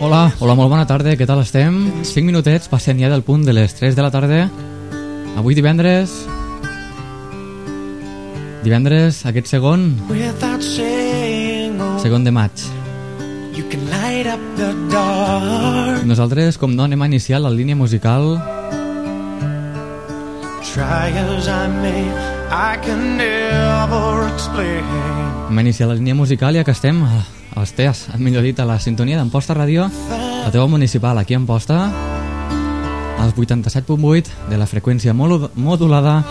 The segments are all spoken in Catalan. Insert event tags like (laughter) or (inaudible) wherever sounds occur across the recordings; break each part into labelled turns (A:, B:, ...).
A: Hola, hola, molt bona tarda, què tal estem? 5 minutets, passen ja del punt de les 3 de la tarda. Avui divendres... Divendres, aquest segon, segon de maig. Nosaltres, com no, anem a iniciar la línia musical
B: Try as I may, I.
A: Hem a iniciar la línia musical ja que estem a, les tees, millor dit, a la sintonia d'Amposta Ràdio, la teva municipal aquí a Amposta, als 87.8 de la freqüència modulada,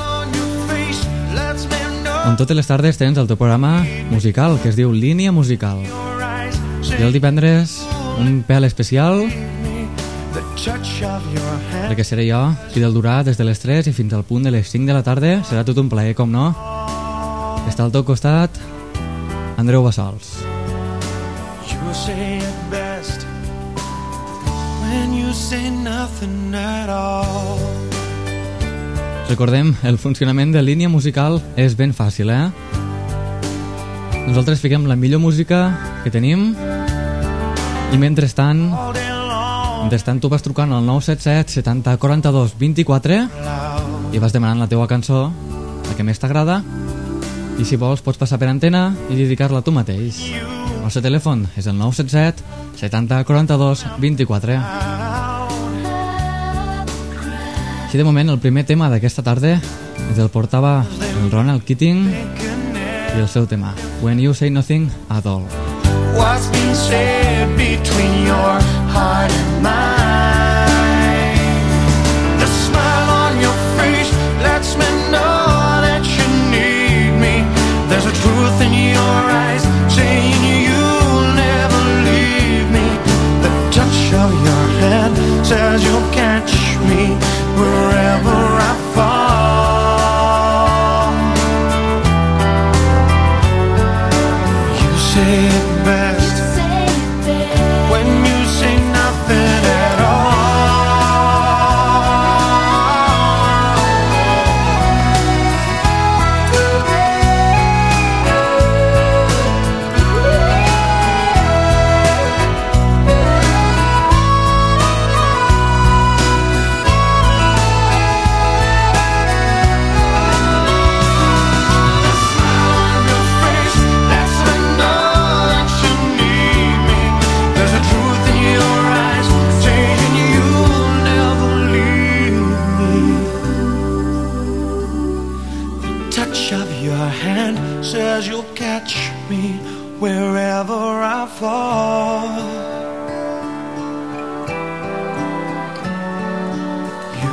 B: On
A: totes les tardes tens el teu programa musical, que es diu Línia Musical. I el divendres, un pèl especial,
B: your hand.
A: perquè seré jo qui del durà des de les 3 i fins al punt de les 5 de la tarda. Serà tot un plaer, com no. Està al teu costat Andreu Bassols.
B: You say it best when you say nothing at all.
A: Recordem, el funcionament de línia musical és ben fàcil, eh? Nosaltres fiquem la millor música que tenim i mentrestant, mentrestant tu vas trucant al 977 70 42 24
B: loud.
A: i vas demanant la teua cançó, la que més t'agrada, i si vols pots passar per antena i dedicar-la tu mateix. El nostre telèfon és el 977 70 42 24. Així de moment, el primer tema d'aquesta tarda ens el portava el Ronald Keating i el seu tema When You Say Nothing At All.
B: What's been said between your heart and mine? The smile on your face lets me know that you need me. There's a truth in your eyes saying you'll never leave me. The touch of your hand says you'll catch me wherever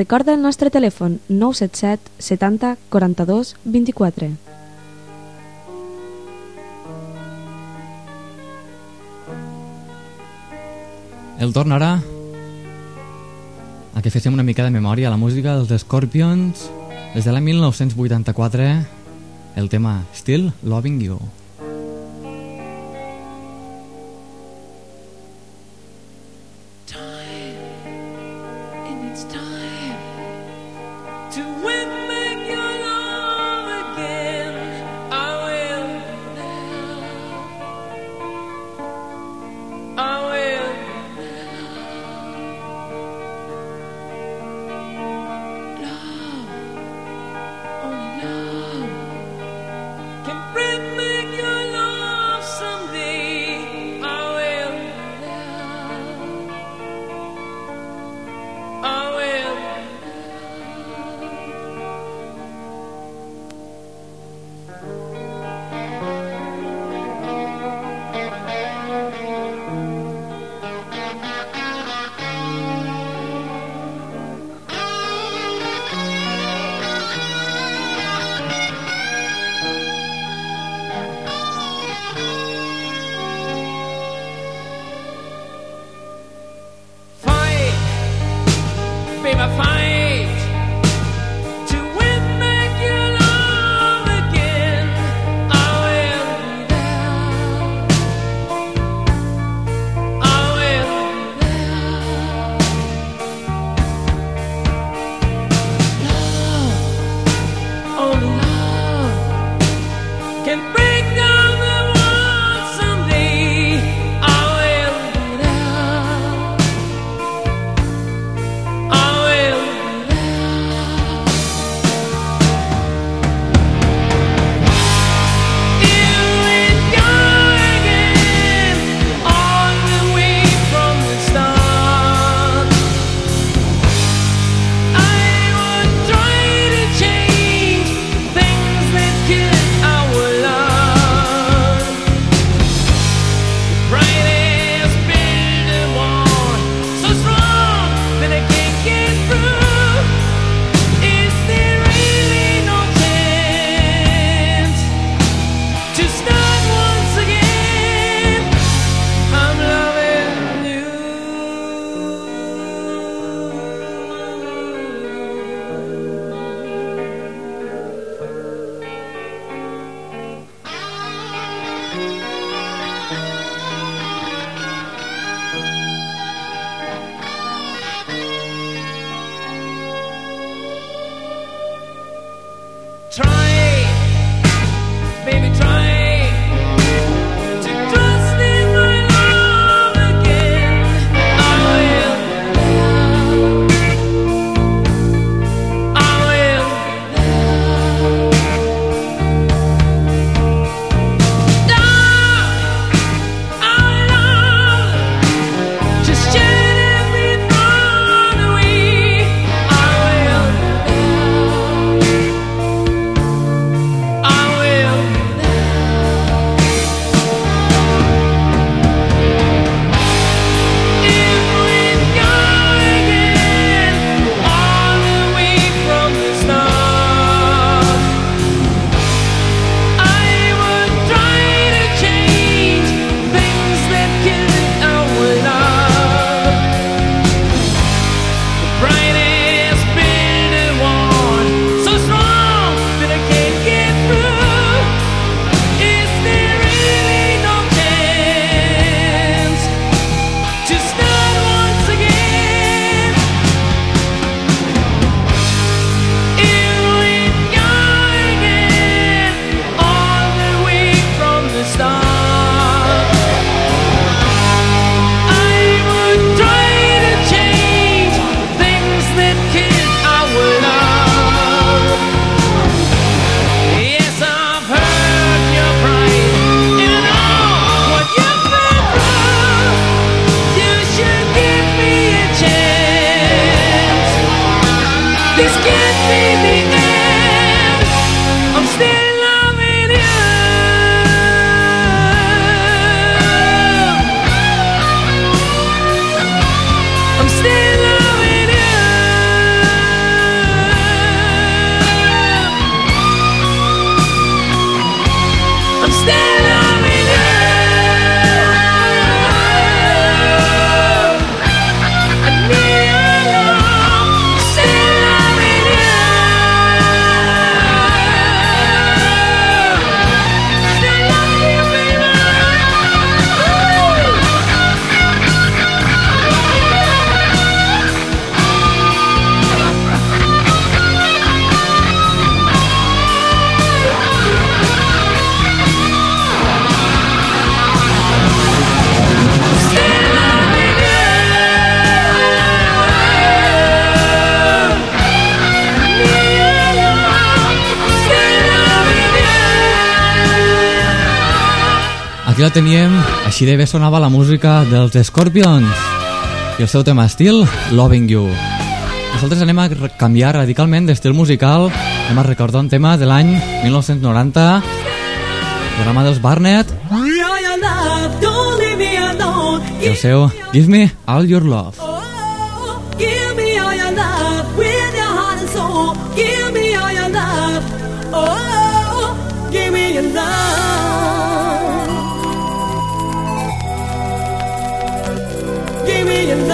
C: Recorda el nostre telèfon 977 70 42 24.
A: El torn ara a que féssim una mica de memòria a la música dels Scorpions des de l'any 1984 el tema Still Loving You. Aquí la teníem, així de bé sonava la música dels Scorpions i el seu tema estil, Loving You. Nosaltres anem a canviar radicalment d'estil musical, anem a recordar un tema de l'any 1990, el programa dels Barnett, i el seu Give Me All Your Love.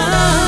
D: love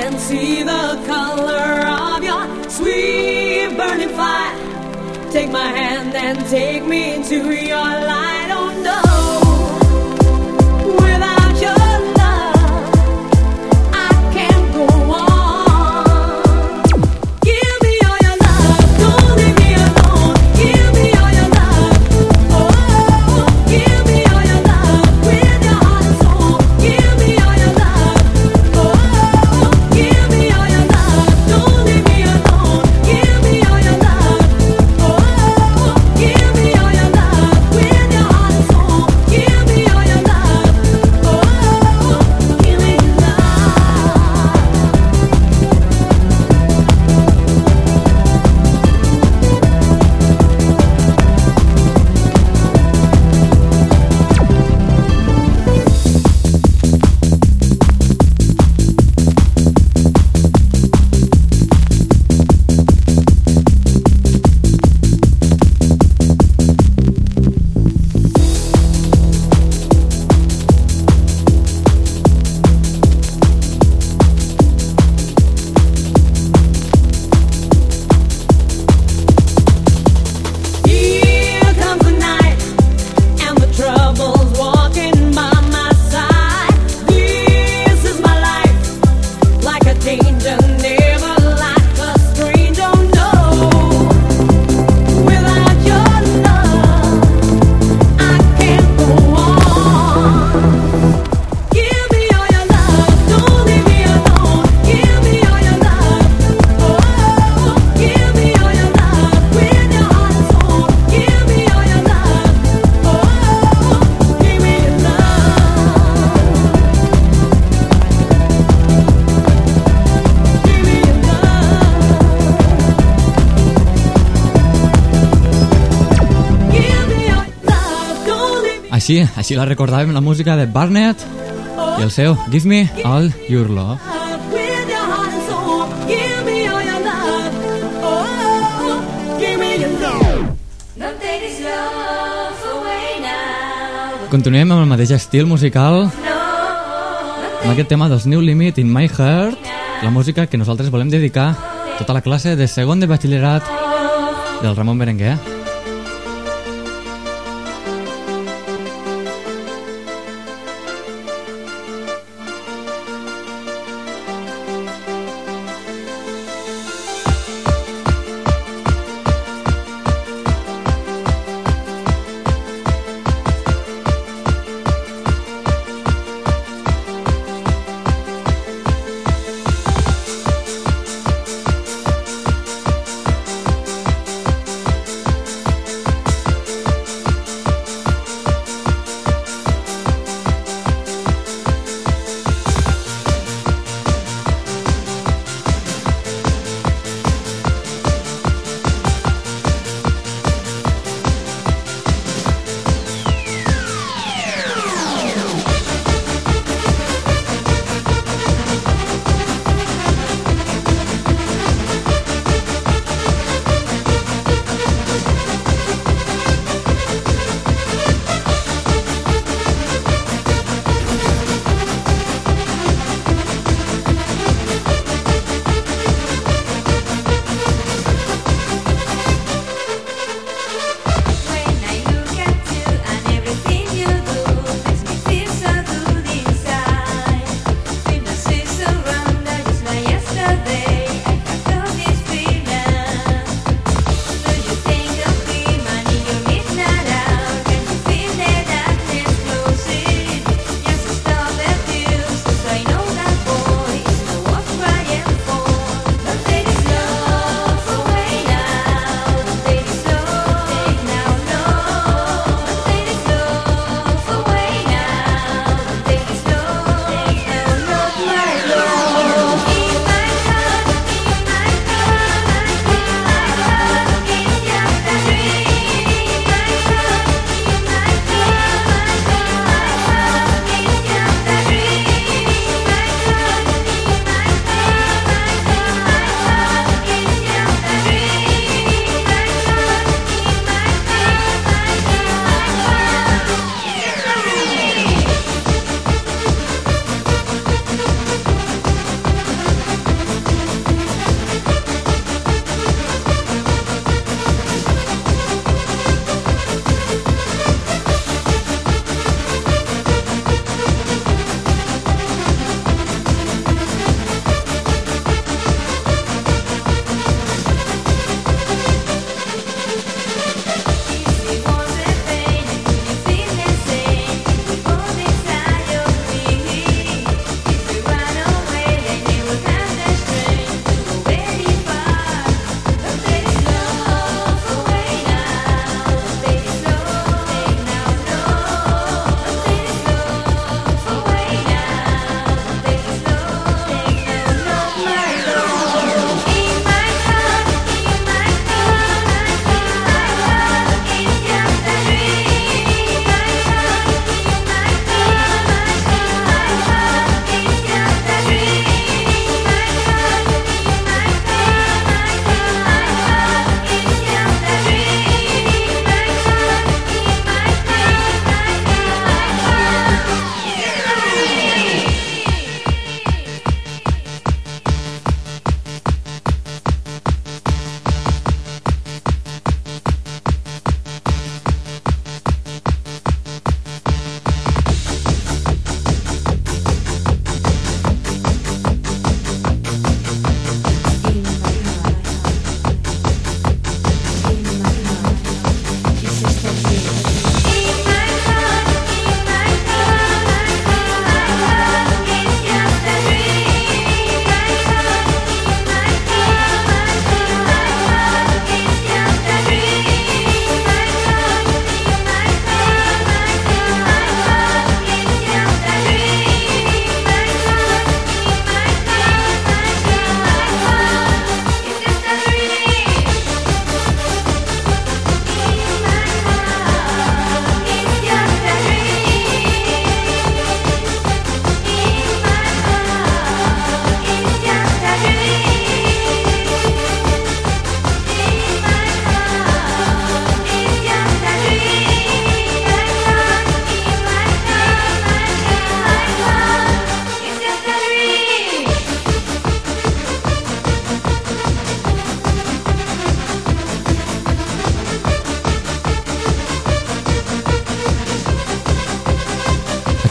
D: can see the color of your sweet burning fire. Take my hand and take me to your light. Oh no.
A: Així la recordàvem la música de Barnett i el seu Give Me All Your Love. Continuem amb el mateix estil musical amb aquest tema dels New Limit in My Heart la música que nosaltres volem dedicar tota la classe de segon de batxillerat del Ramon Berenguer.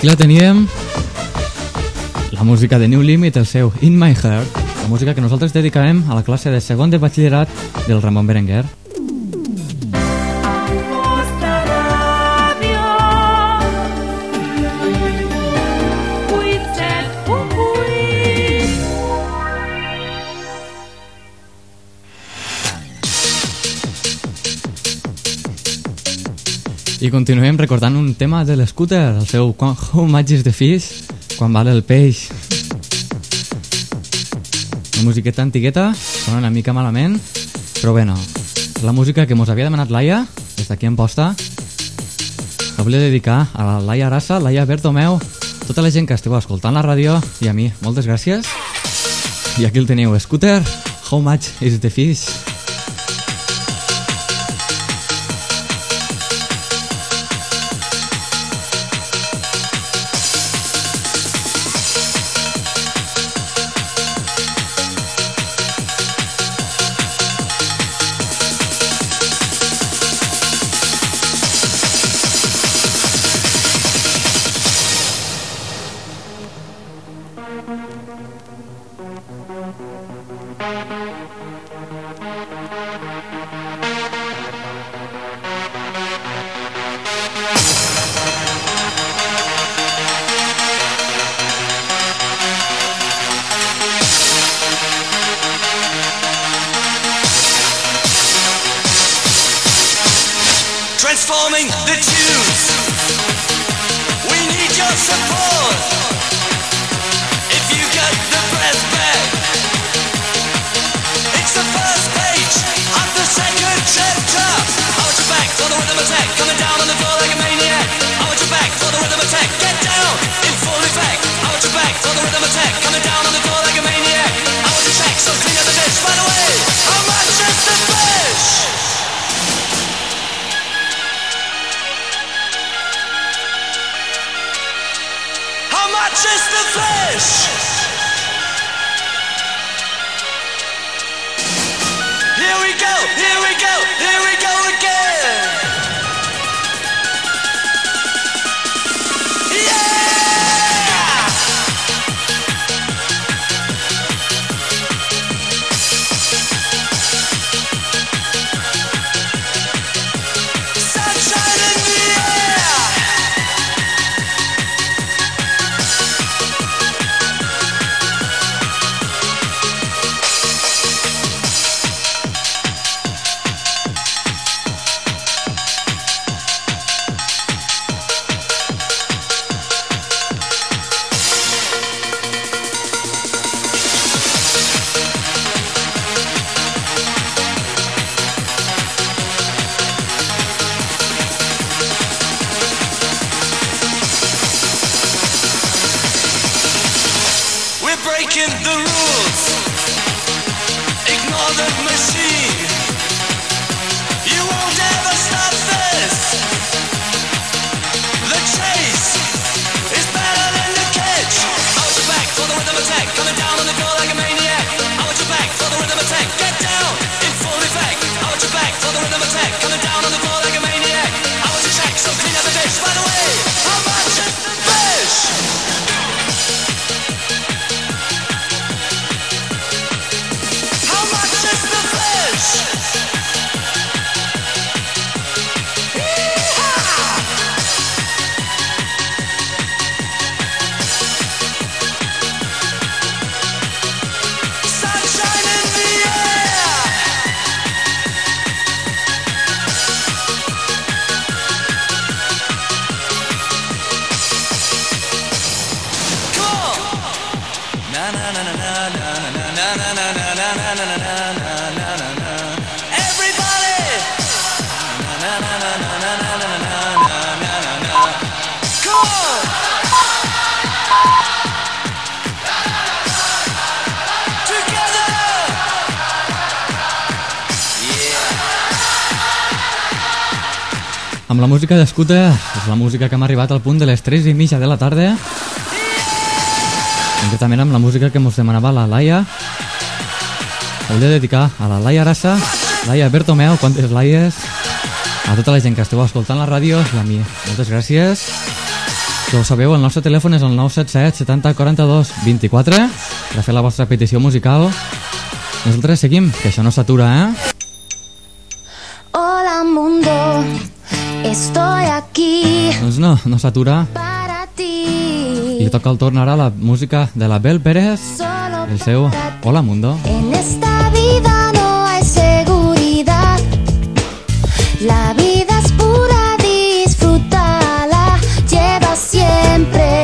A: Aquí la teníem, la música de New Limit, el seu In My Heart, la música que nosaltres dedicarem a la classe de segon de batxillerat del Ramon Berenguer. I continuem recordant un tema de l'scooter, el seu How much is the fish? Quan val el peix? Una musiqueta antigueta, sona una mica malament, però bé, no. La música que mos havia demanat Laia, des d'aquí en posta, la volia dedicar a la Laia Arassa, Laia Bertomeu, tota la gent que esteu escoltant la ràdio i a mi, moltes gràcies. I aquí el teniu, Scooter, How much is the fish?
E: Here we
A: escuta és la música que m'ha arribat al punt de les 3 i mitja de la tarda. Concretament amb la música que mos demanava la Laia. Ho de dedicar a la Laia Arassa, Laia Bertomeu, quantes Laies, a tota la gent que esteu escoltant la ràdio i a mi. Moltes gràcies. Ja ho sabeu, el nostre telèfon és el 977 70 42 24 per fer la vostra petició musical. Nosaltres seguim, que això no s'atura, eh?
F: Estoy aquí.
A: Doncs no, no s'atura. Li toca el torn ara la música de la Bel Pérez, el seu Hola Mundo.
F: En esta vida no hay seguridad. La vida es pura, disfrútala, lleva siempre.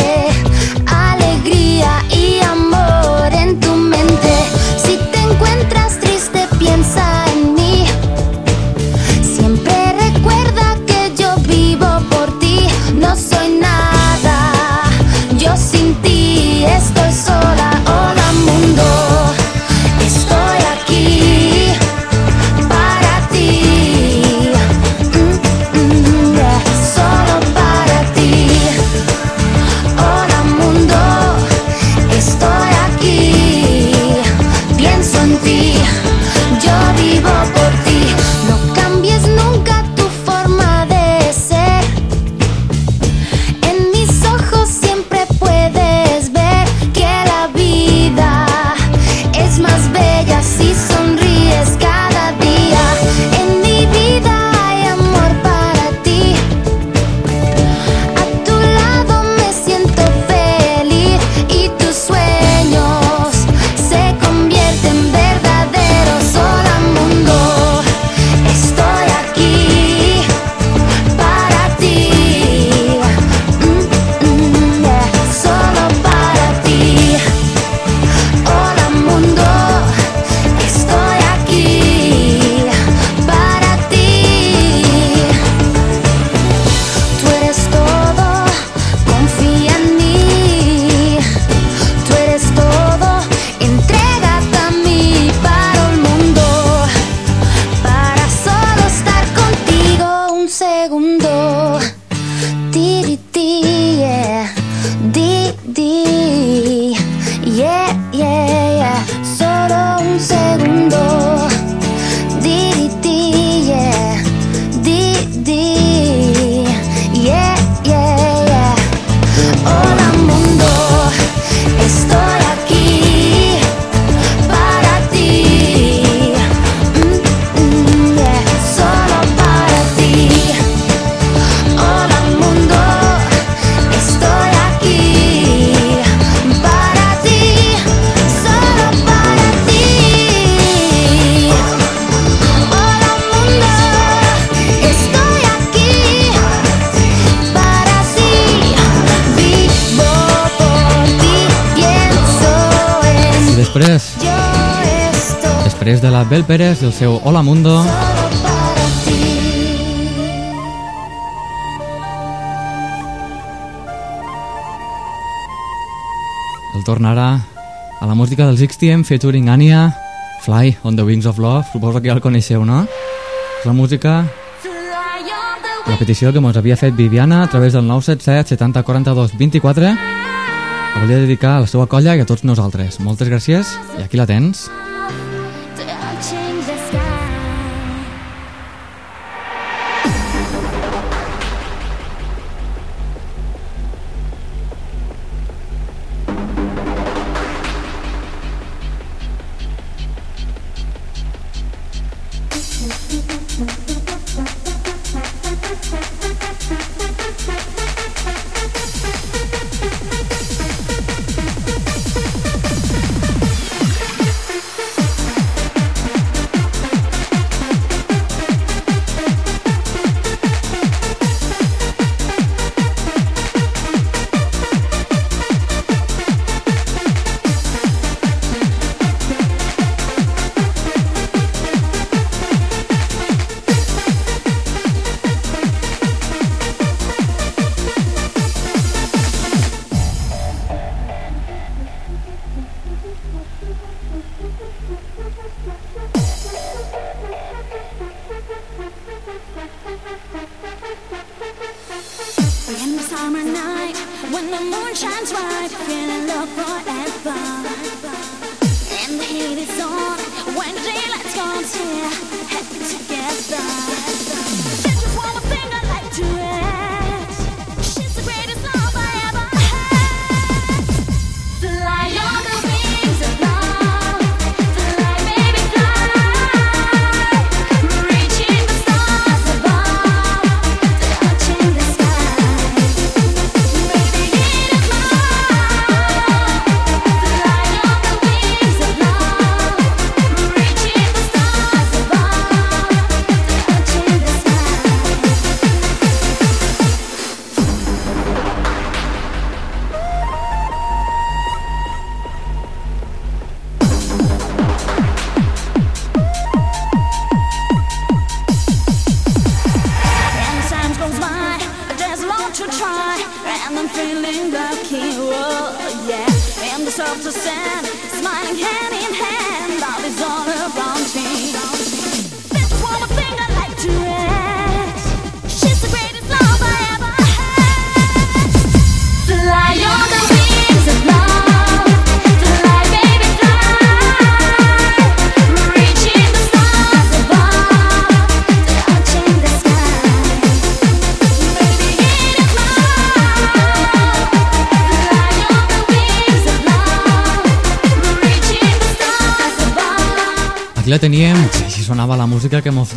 F: des de la
A: Bel Pérez i el seu Hola Mundo. El tornarà a la música dels XTM featuring Anya, Fly on the Wings of Love, suposo que ja el coneixeu, no? És la música, la petició que ens havia fet Viviana a través del 977 70 42 24 la volia dedicar a la seva colla i a tots nosaltres. Moltes gràcies i aquí la tens.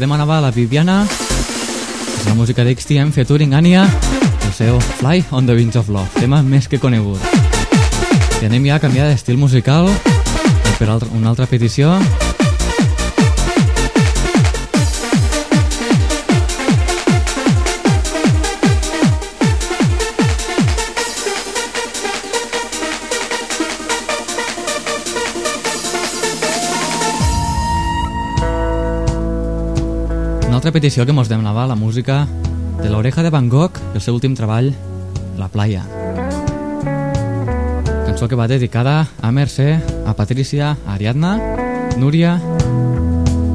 A: Demanava la Viviana. És la música d'XTM featuring Anya, el seu Fly on the Wings of Love, tema més que conegut. I anem ja a canviar d'estil musical per una altra petició. Altra petició que mos demanava la música de l'Oreja de Van Gogh i el seu últim treball, La Playa. Cançó que va dedicada a Mercè, a Patrícia, a Ariadna, Núria,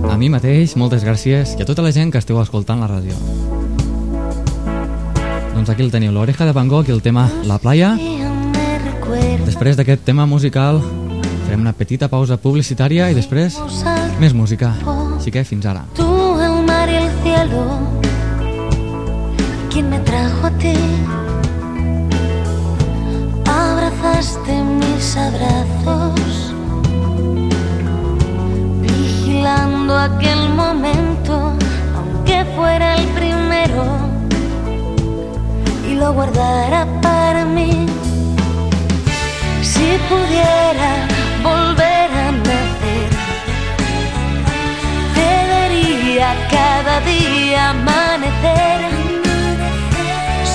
A: a mi mateix, moltes gràcies, i a tota la gent que esteu escoltant la ràdio. Doncs aquí el teniu, l'Oreja de Van Gogh i el tema La Playa. Després d'aquest tema musical farem una petita pausa publicitària i després més música. Així que fins ara.
G: Y cielo, ¿quién me trajo a ti? Abrazaste mis abrazos, vigilando aquel momento, aunque fuera el primero, y lo guardara para mí. Si pudiera vería cada día amanecer,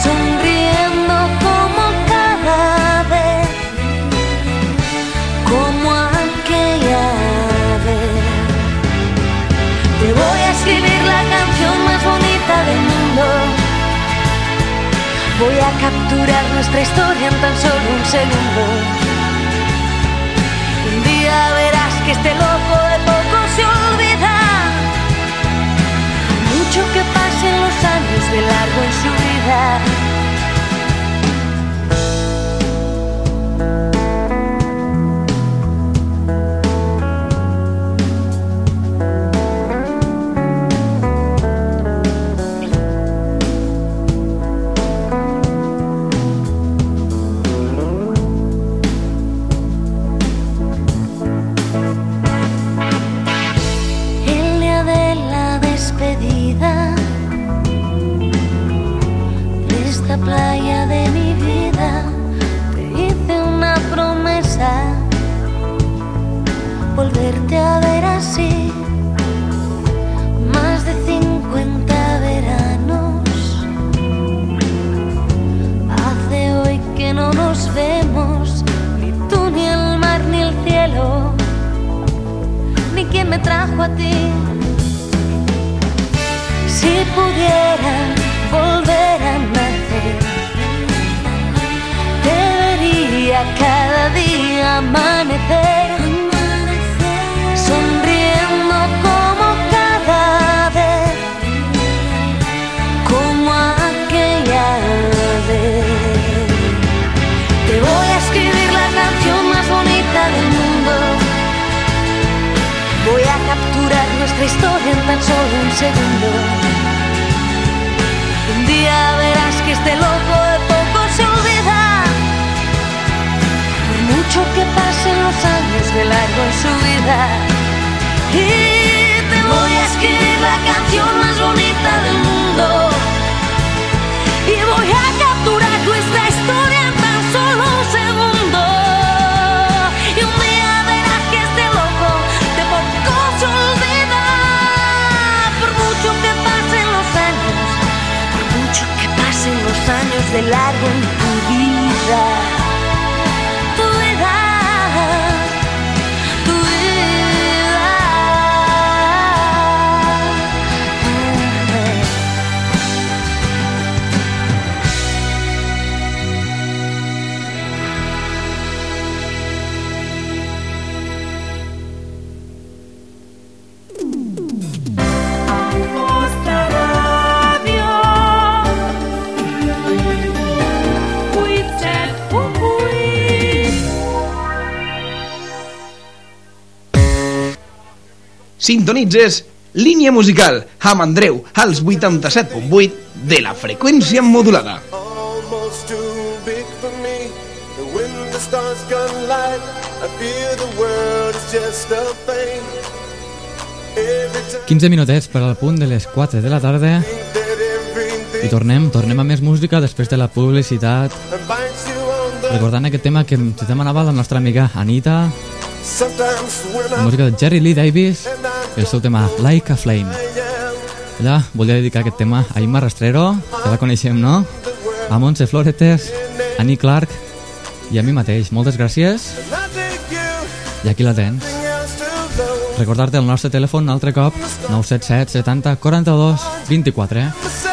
G: sonriendo como cada vez, como aquella vez. Te voy a escribir la canción más bonita del mundo. Voy a capturar nuestra historia en tan solo un segundo. Un día verás que este loco de poco se olvida. Pasen los años de largo en su vida. Playa de mi vida, te hice una promesa, volverte a ver así, más de 50 veranos. Hace hoy que no nos vemos, ni tú, ni el mar, ni el cielo ni quién me trajo a ti. Si pudiera volver a nacer, cada día amanecer, sonriendo como cada vez, como aquella vez. Te voy a escribir la canción más bonita del mundo. Voy a capturar nuestra historia en tan solo un segundo. Un día verás que este loco Mucho que pasen los años de largo en su vida. Y te voy a escribir la canción más bonita del mundo. Y voy a capturar nuestra historia en tan solo un segundo. Y un día verás que este loco de poco se olvida. Por mucho que pasen los años, por mucho que pasen los años de largo en
H: Sintonitzes Línia Musical amb Andreu als 87.8 de la freqüència modulada.
I: almost too big for me. When the stars come light, I feel the world is just a thing. Every time
A: 15 minutets per al punt de les 4 de la tarda i tornem, tornem amb més música després de la publicitat
I: the
A: recordant aquest tema que ens demanava la nostra amiga Anita música de Jerry Lee Davis el seu tema Like a Flame.
I: Am
A: allà volia dedicar aquest tema a Imma Rastrero que la coneixem, no? a Montse Floretes a Nick Clark i a mi mateix, moltes gràcies.
I: I
A: aquí la tens. Recordar-te el nostre telèfon un altre cop 977 70 42 24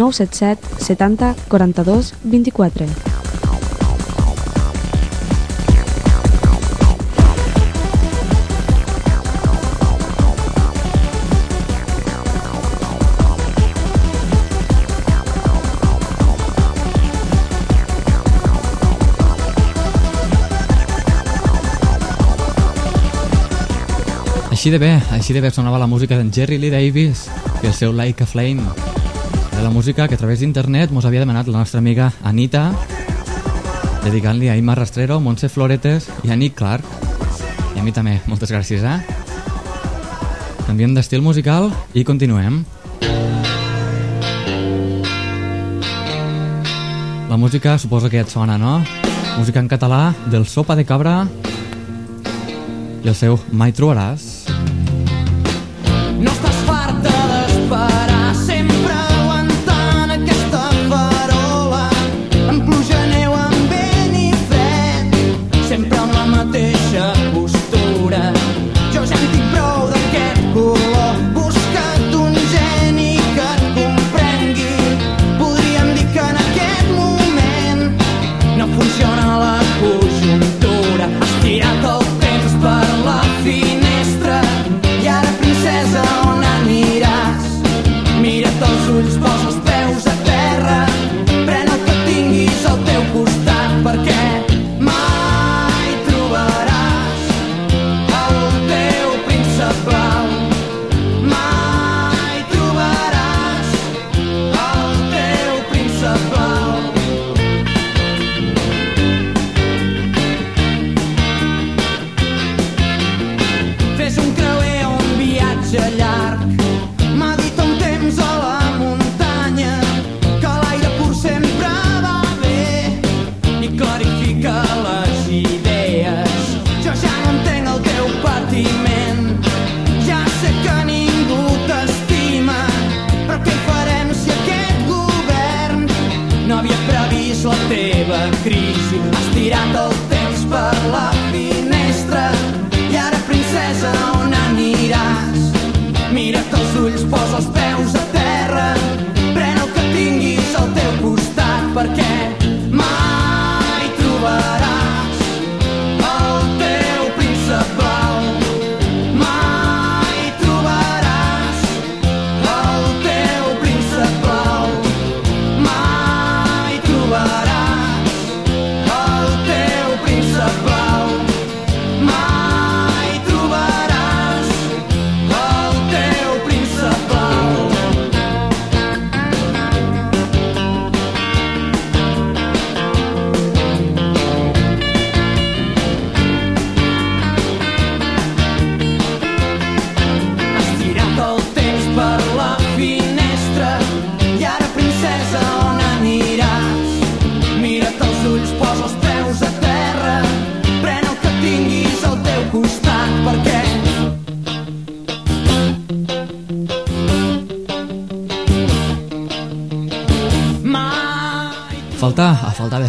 C: 977 70 42 24.
A: Així de bé, així de bé sonava la música d'en Jerry Lee Davis i el seu Like a Flame de la música que a través d'internet mos havia demanat la nostra amiga Anita, dedicant-li a Imma Rastrero, Montse Floretes i a Nick Clark. I a mi també, moltes gràcies, eh? Canviem d'estil musical i continuem. La música suposo que ja et sona, no? Música en català del Sopa de Cabra i el seu Mai trobaràs.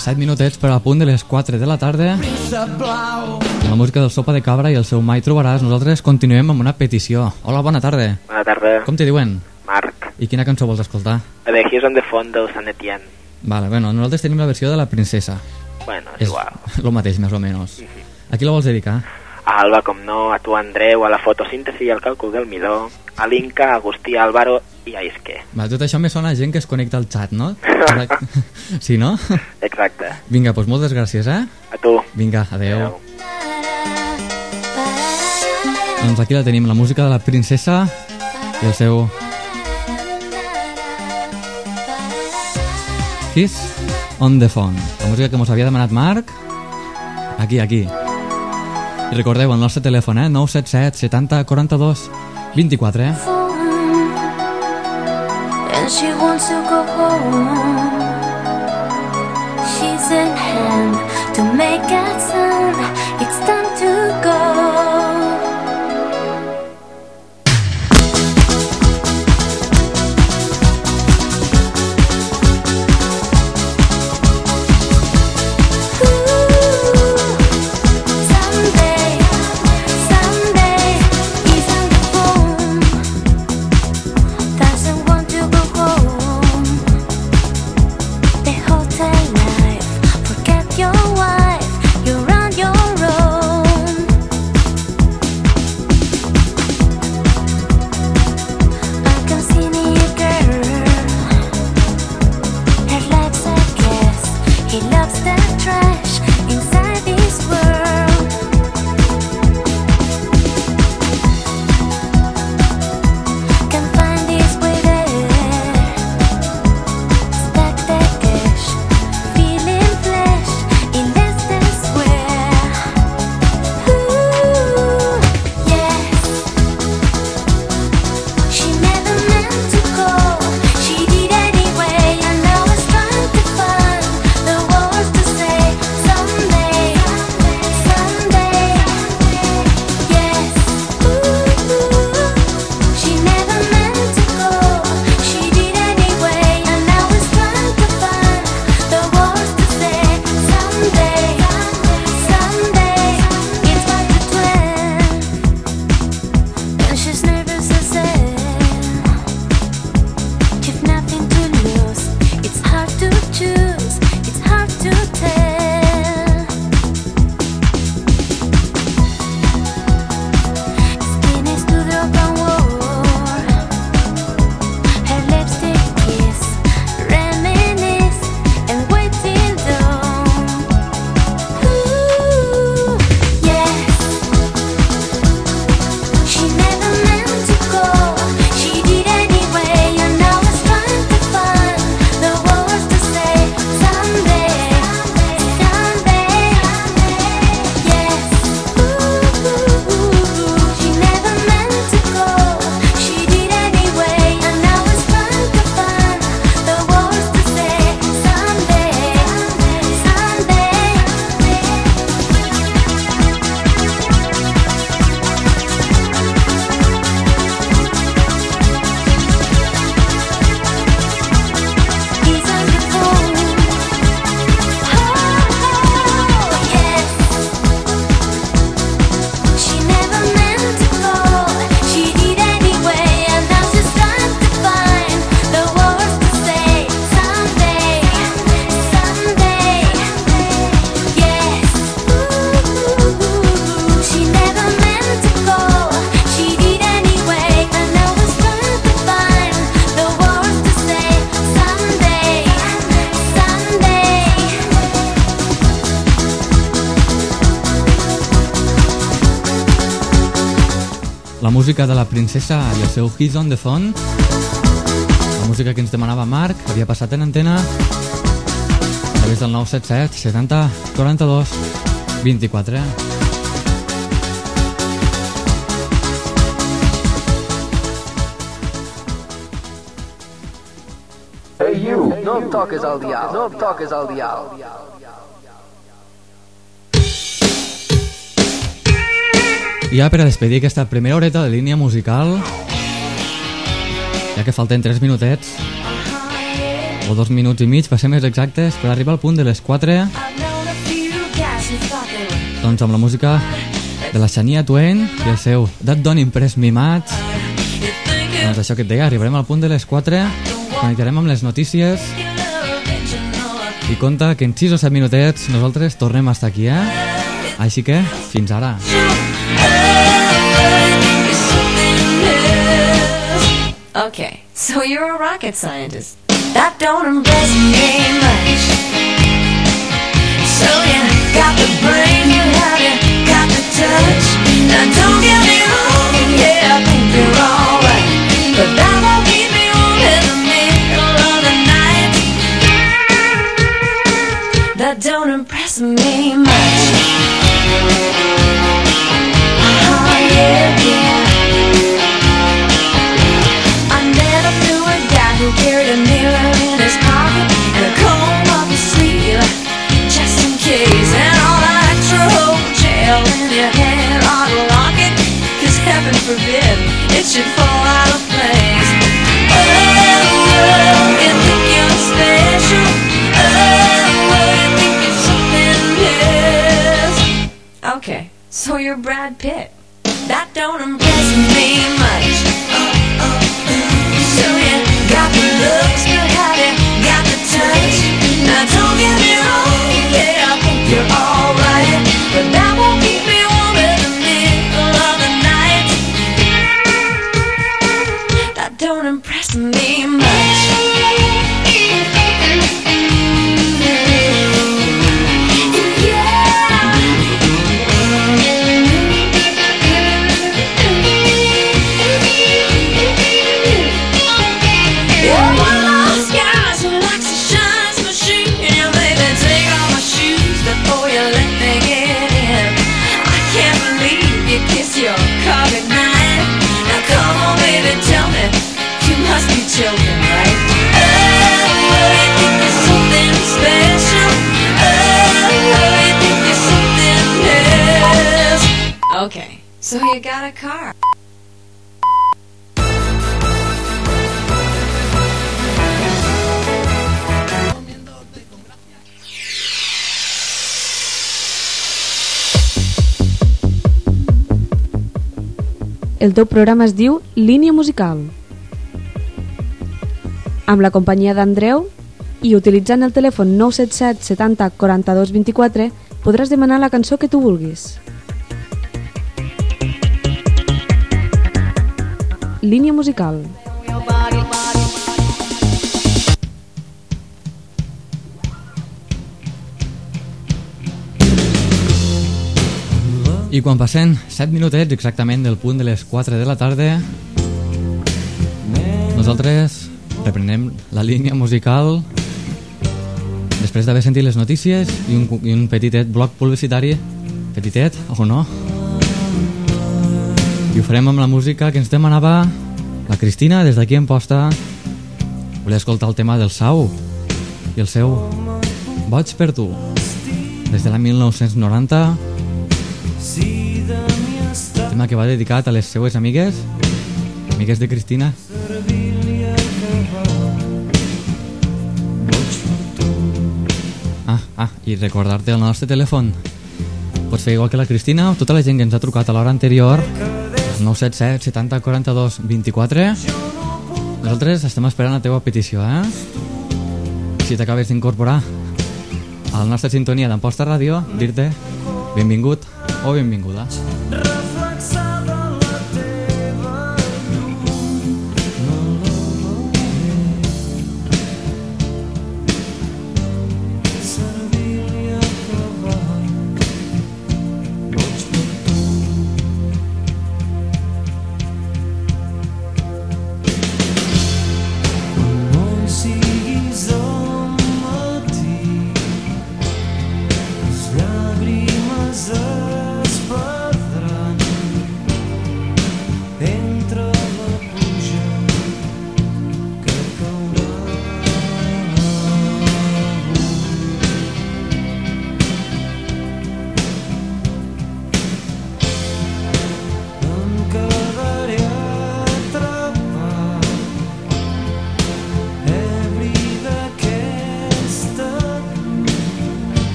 A: 7 minutets per al punt de les 4 de la tarda la música del Sopa de Cabra i el seu Mai Trobaràs nosaltres continuem amb una petició Hola, bona tarda,
J: Bona tarda,
A: com te diuen?
J: Marc.
A: I quina cançó vols escoltar?
J: A veure, Here's on the Font del Sant Etienne.
A: Vale, bueno, nosaltres tenim la versió de la princesa
J: Bueno, és igual. (laughs)
A: el mateix, més o menys A qui la vols dedicar?
J: A Alba, com no, a tu, Andreu, a la fotosíntesi i al càlcul del midó, a l'Inca, a Agustí, a Álvaro i a Isque.
A: Va, tot això me sona a gent que es connecta al xat, no? (laughs) (laughs) sí, no? Vinga, doncs moltes gràcies, eh?
J: A tu.
A: Vinga, adeu. Doncs aquí la tenim, la música de la princesa i el seu... Kiss on the phone. La música que mos havia demanat Marc. Aquí, aquí. I recordeu, el nostre telèfon, eh? 977 70 42 24, eh?
G: and she wants to go home. To make a sound. It's time to go.
A: Música de la princesa i el seu He's on the Phone. La música que ens demanava Marc havia passat en antena a través del 977 70 42 24.
K: Hey you, no em toques el dial, no em toques el dial.
A: I ja per a despedir aquesta primera horeta de línia musical, ja que falten 3 minutets, o 2 minuts i mig, per ser més exactes, per arribar al punt de les 4, doncs amb la música de la Shania Twain i el seu That Don't Impress Me Much. Doncs això que et deia, arribarem al punt de les 4, connectarem amb les notícies i compta que en 6 o 7 minutets nosaltres tornem a estar aquí, eh? Així que, fins ara.
G: Okay, so you're a rocket scientist. That don't impress me much. So you got the brain, you have it, got the touch. Now don't get me wrong, yeah, I think you're alright. You're Brad Pitt. That don't so you got a car.
C: El teu programa es diu Línia Musical. Amb la companyia d'Andreu i utilitzant el telèfon 977 70 42 24 podràs demanar la cançó que tu vulguis. Línia Musical.
A: I quan passen 7 minutets exactament del punt de les 4 de la tarda, nosaltres reprenem la línia musical després d'haver sentit les notícies i un, i un petitet bloc publicitari, petitet o no, i ho farem amb la música que ens demanava la Cristina des d'aquí en posta. Volia escoltar el tema del Sau i el seu Boig per tu. Des de la 1990 tema que va dedicat a les seues amigues amigues de Cristina ah, ah, i recordar-te el nostre telèfon pots fer igual que la Cristina o tota la gent que ens ha trucat a l'hora anterior 977 70 42 24 nosaltres estem esperant la teva petició eh? si t'acabes d'incorporar a la nostra sintonia d'Amposta Ràdio dir-te benvingut o benvinguda truth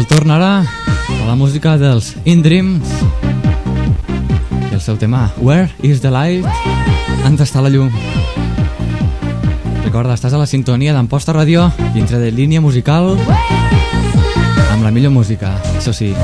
F: I el tornarà a la música dels In Dreams i el seu tema Where is the light? On està la llum? Recorda, estàs a la sintonia d'Amposta Ràdio dintre de línia musical amb la millor música, això sí.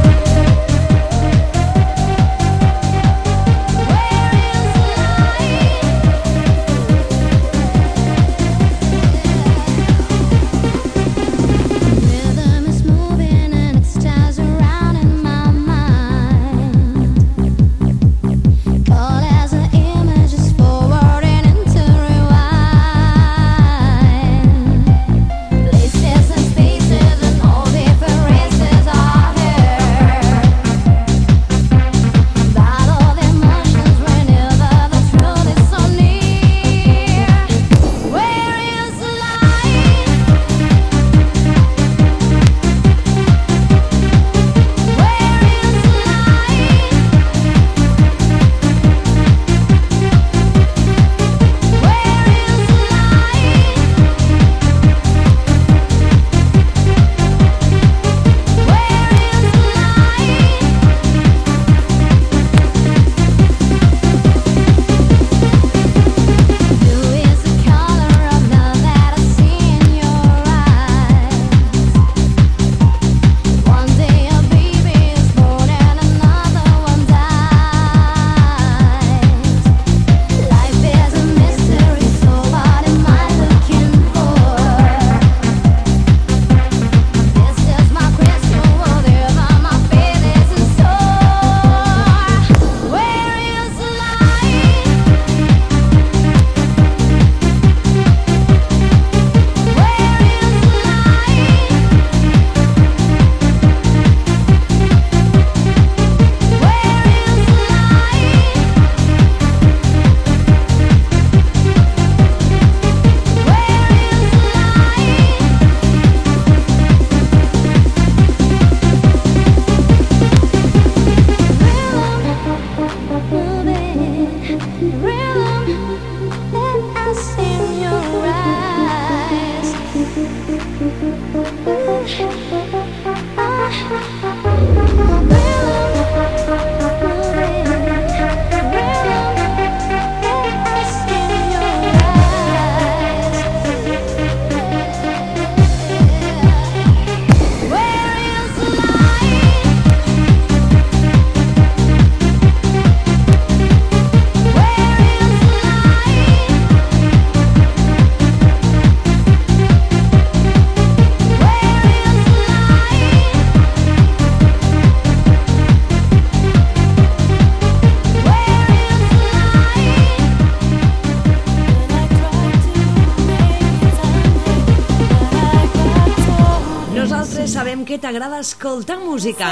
L: Escoltar música.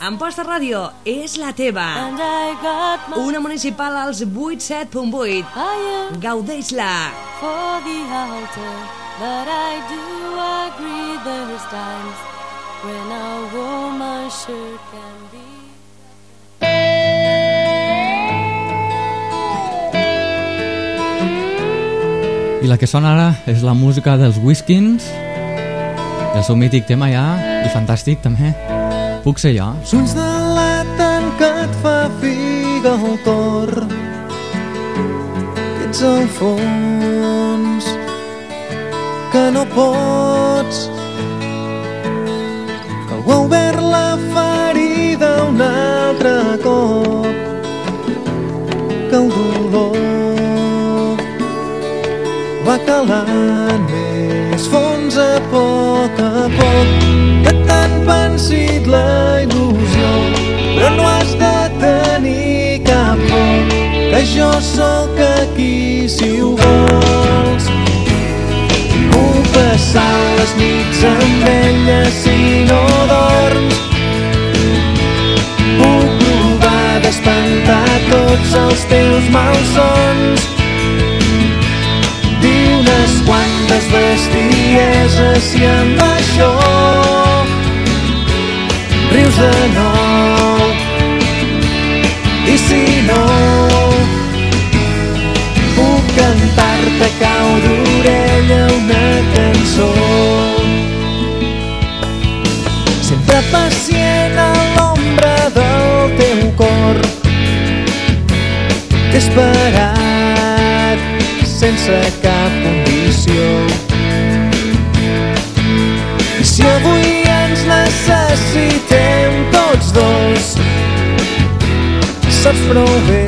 L: Amposta Ràdio és la teva. Una municipal als 87.8. Gaudeix-la.
D: for the altar, but I do agree there's times when a woman sure can be.
F: I la que sona ara és la música dels Whiskins, el seu mític tema ja, i fantàstic també. Puc ser jo?
M: Ulls de l'atan que et fa figa el cor que ets al fons que no pots que algú ha obert la ferida un altre cop que el dolor va calant més fons a poc a poc que t'han pensit la il·lusió però no has de tenir cap por que jo sóc aquí si ho vols. Puc passar les nits amb ella si no dorms. Puc provar d'espantar tots els teus malsons. Unes quantes bestieses i amb això vols de nou i si no puc cantar-te cau d'orella una cançó. Sempre pacient a l'ombra del teu cor t'he esperat sense cap condició i si avui ens necessites tots dos, saps prou bé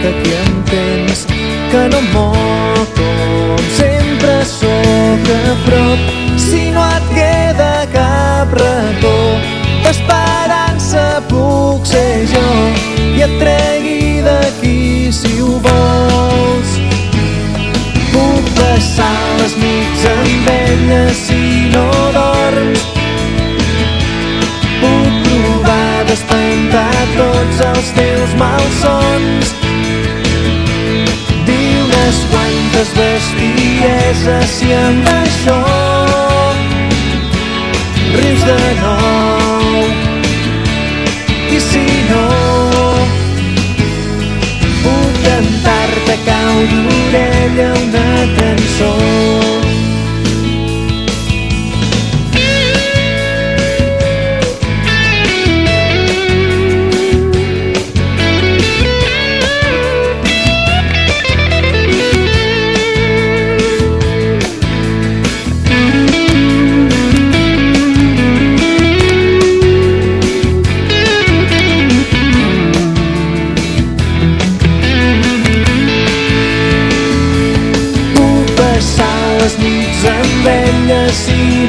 M: que aquí em tens, que no mor com sempre sóc a prop. Si no et queda cap racó d'esperança puc ser jo i et tregui d'aquí si ho vols. Puc passar les nits amb ella si no dorms. Tots els teus malsons. Dir unes quantes bestieses si amb això rius de nou. I si no, puc cantar-te cau d'orella una cançó.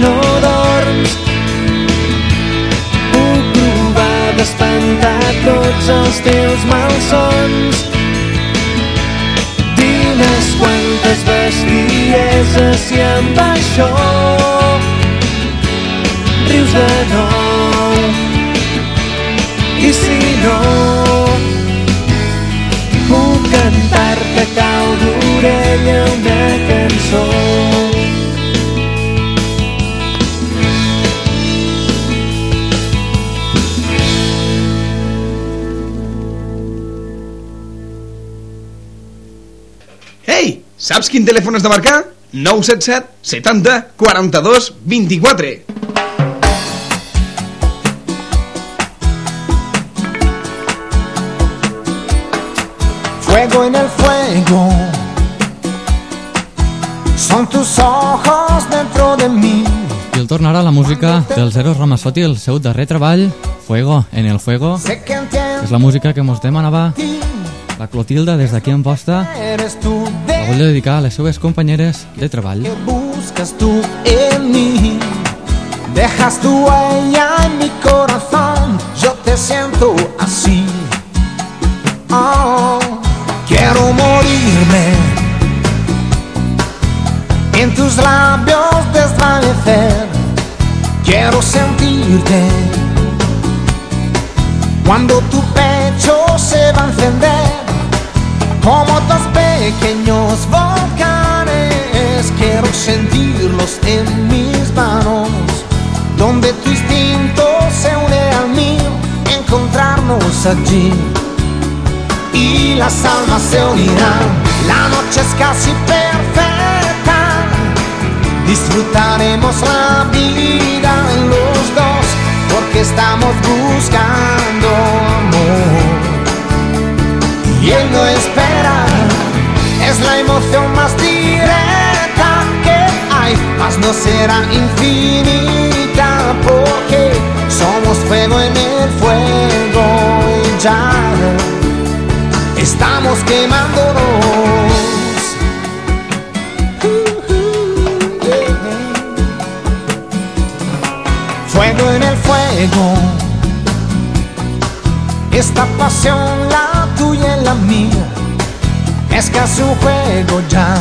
M: No dorms. Puc provar d'espantar tots els teus malsons. Dir unes quantes bestieses si amb això rius de nou. I si no, puc cantar-te cau d'orella una cançó.
H: Saps quin telèfon has de marcar? 977 70 42 24.
N: Fuego en el fuego. Son tus ojos dentro de mí.
A: I el torna ara la música del Zero Ramazotti, el seu darrer treball, Fuego en el Fuego. És la música que mos demanava la Clotilda des d'aquí en posta.
N: eres tú
A: La vol dedicar a les seues companyeres de treball.
N: buscas tú en mí. Dejas tu huella en mi corazón. Yo te siento así. Oh, quiero morirme. En tus labios desvanecer. Quiero sentirte. Cuando tu pecho se va a encender como dos pequeños volcanes. Quiero sentirlos en mis manos, donde tu instinto se une al mío, encontrarnos allí y las almas se unirán. La noche es casi perfecta, disfrutaremos la vida los dos, porque estamos buscando amor y él no espera. Es la emoción más directa que hay, mas no será infinita porque somos fuego en el fuego y ya estamos quemándonos. Fuego en el fuego. Esta pasión, la tuya y la mía, es casi un juego ya.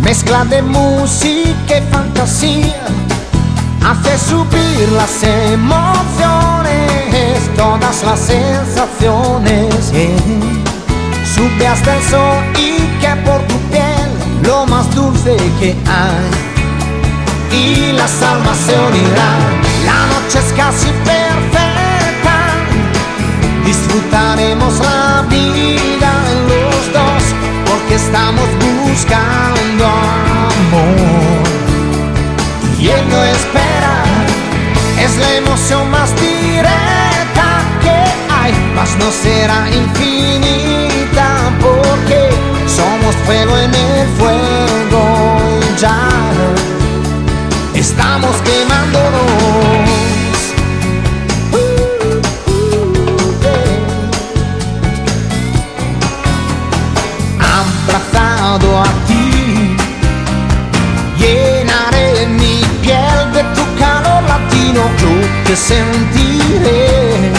N: Mezcla de música y fantasía, hace subir las emociones, todas las sensaciones. Sube hasta el sol y que por tu piel lo más dulce que hay. Y las almas se unirán, la noche es casi perfecta. Disfrutaremos la vida estamos buscando amor. Y él no espera, es la emoción más directa que hay, mas no será infinita porque somos fuego en el fuego ya estamos quemándonos. Te sentiré,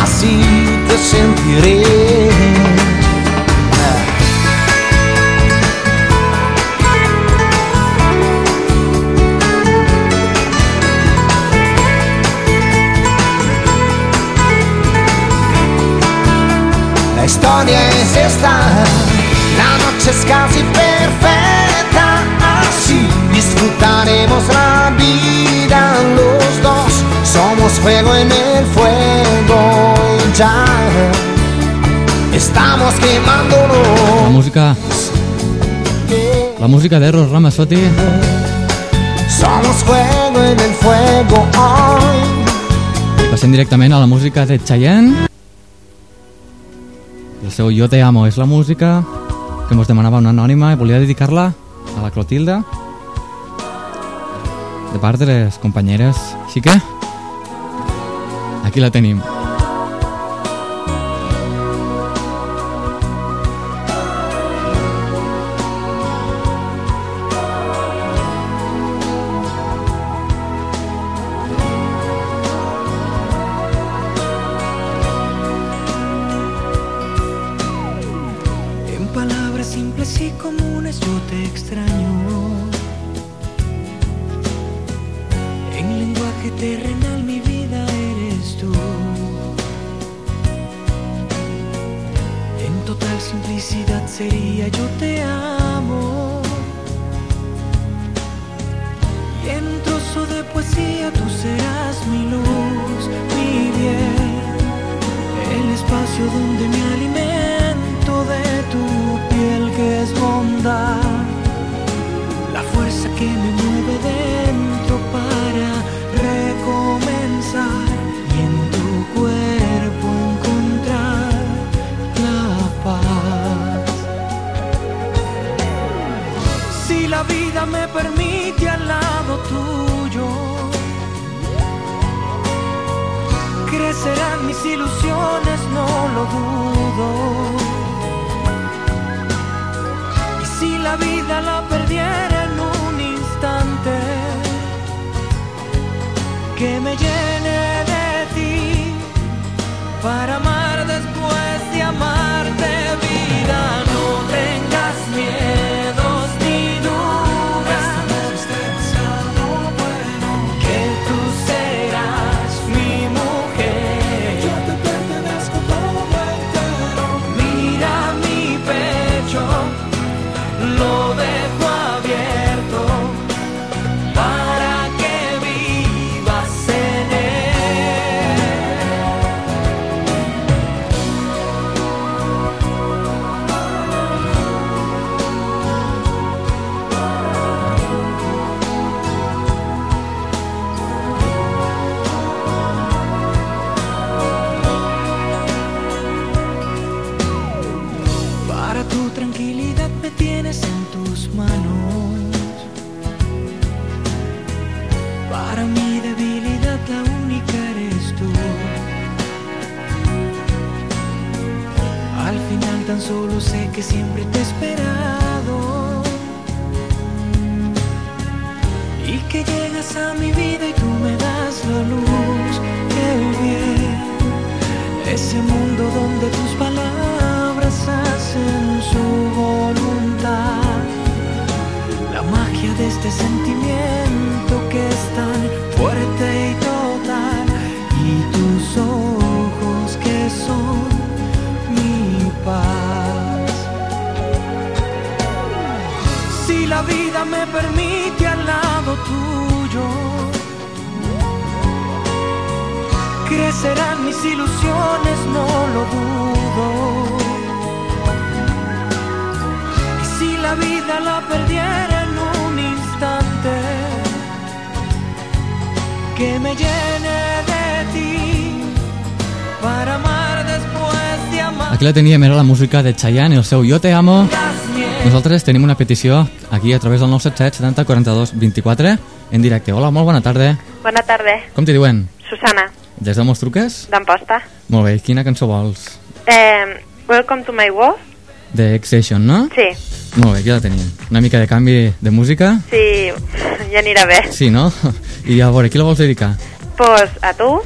N: así te sentiré. La historia es esta, la noche es casi perfecta, así disfrutaremos la vida. Somos fuego en el fuego ya. Estamos
M: La
N: quemándonos.
M: música... La música de Eros Ramazzotti.
N: Somos fuego en el fuego hoy.
M: passem directament a la música de Chayanne el seu Jo te amo és la música que ens demanava una anònima i volia dedicar-la a la Clotilda de part de les companyeres. Així que aquí la tenim
O: solo sé que siempre te he esperado. Y que llegas a mi vida y tú me das la luz, el bien. Ese mundo donde tus palabras hacen su voluntad. La magia de este sentimiento crecerán mis ilusiones, no lo dudo. Y si la vida la perdiera en un instante, que me llene de ti para amar
A: Aquí la teníem, era la música de Chayanne, el seu Jo te amo. Nosaltres tenim una petició aquí a través del 977 70 42 24 en directe. Hola, molt bona tarda.
P: Bona tarda,
A: Com t'hi diuen?
P: Susana,
A: Des de Mos truques?
P: d'Amposta.
A: Molt bé, quina cançó vols?
P: Eh, welcome to my world?
A: De Exation, no?
P: Sí,
A: Molt bé, aquí la tenim. Una mica de canvi de música?
P: sí, ja anirà bé.
A: Sí, no? (laughs) I a veure, qui la vols dedicar?
P: Pues a tu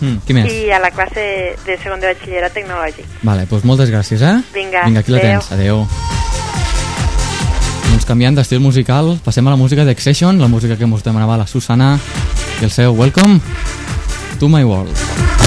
A: Mm, qui més?
P: i a la classe de segon de batxillerat tecnològic.
A: Vale, doncs moltes gràcies, eh?
P: Vinga,
A: Vinga, aquí la
P: adeu.
A: tens. Adeu. Doncs canviant d'estil musical, passem a la música d'Exession, la música que mos demanava la Susana i el seu Welcome to my world.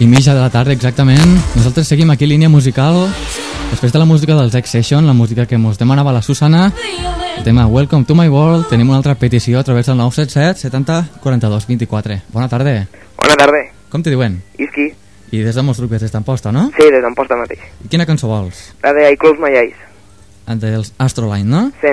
Q: I
A: mitja de la tarda exactament. Nosaltres seguim aquí línia musical. Després de la música dels X-Session, la música que mos demanava la Susana, el tema Welcome to my world, tenim una altra petició a través del 977 70 42 24. Bona tarda.
R: Bona tarda.
A: Com te diuen?
R: Isqui.
A: I des de Mostruques des d'Amposta, no?
R: Sí, des d'Amposta mateix.
A: I quina cançó vols?
R: La de I Close My Eyes.
A: El dels Astroline, no?
R: Sí.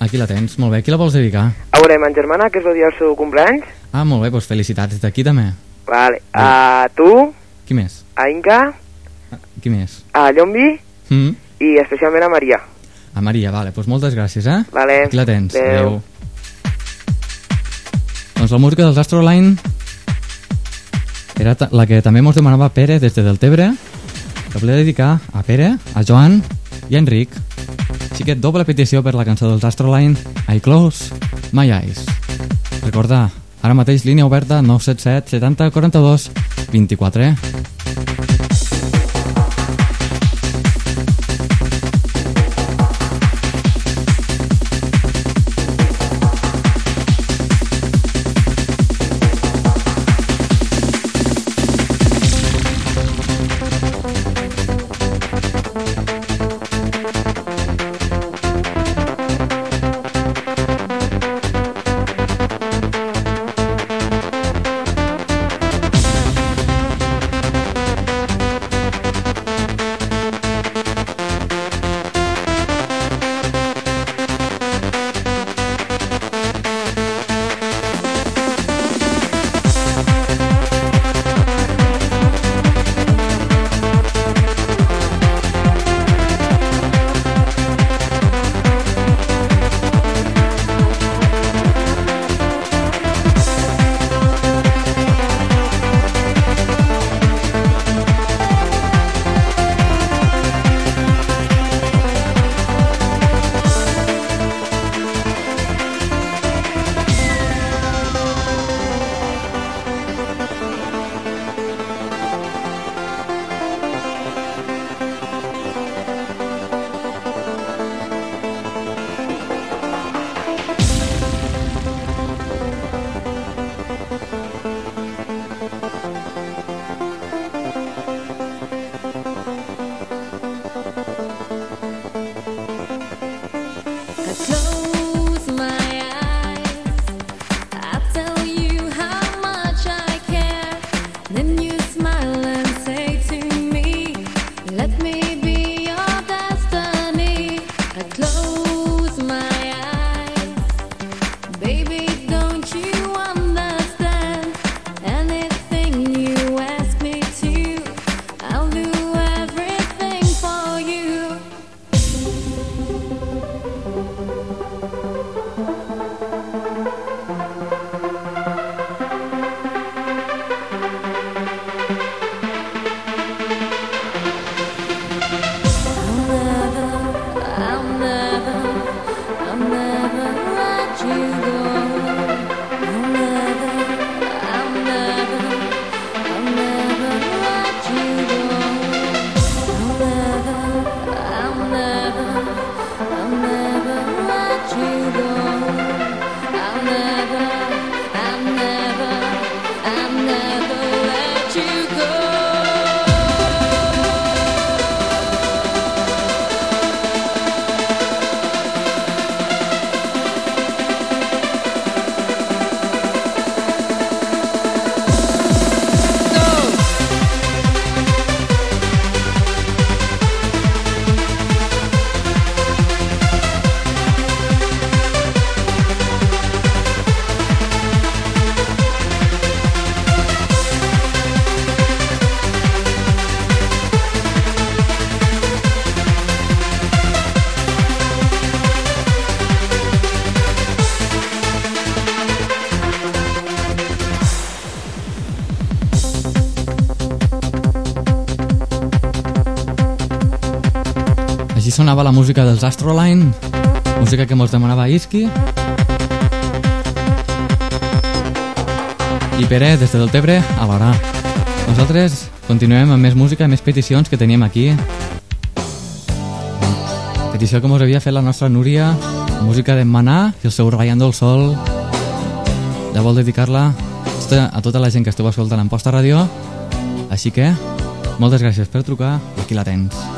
A: Aquí la tens, molt bé. Qui la vols dedicar?
R: A veure, ma germana, que és el dia del seu compleanys.
A: Ah, molt bé, doncs felicitats d'aquí també.
R: Vale. A tu,
A: Qui més?
R: a Inca,
A: Qui més?
R: a Llombi
A: Mm?
R: i especialment a Maria.
A: A Maria, vale, doncs moltes gràcies, eh?
R: Vale.
A: Aquí la tens.
R: Adéu.
A: Doncs la música dels Astroline era la que també mos demanava Pere des de Deltebre. La volia dedicar a Pere, a Joan i a Enric. Així que doble petició per la cançó dels Astroline I Close My Eyes. Recordar, ara mateix línia oberta 977 70 42 24.
S: sonava la música dels Astroline, música que mos demanava Iski. I Pere, des del Tebre, a l'hora. Nosaltres continuem amb més música, i més peticions que teníem aquí. Petició que mos havia fet la nostra Núria, música de Manà i el seu Rayando el Sol. Ja vol dedicar-la a tota la gent que esteu escoltant en Posta Ràdio. Així que, moltes gràcies per trucar, aquí la tens.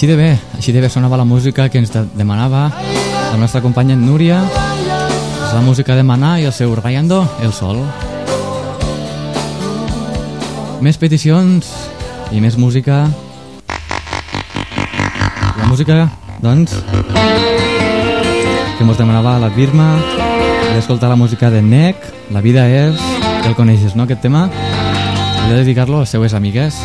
T: Així de bé, així de bé sonava la música que ens de- demanava la nostra companya Núria. És la música de Maná i el seu Rayando el Sol. Més peticions i més música. La música, doncs, que mos demanava la Birma, d'escoltar la música de Nec, La vida és... Ja el coneixes, no, aquest tema? Volia dedicar-lo a les seues amigues.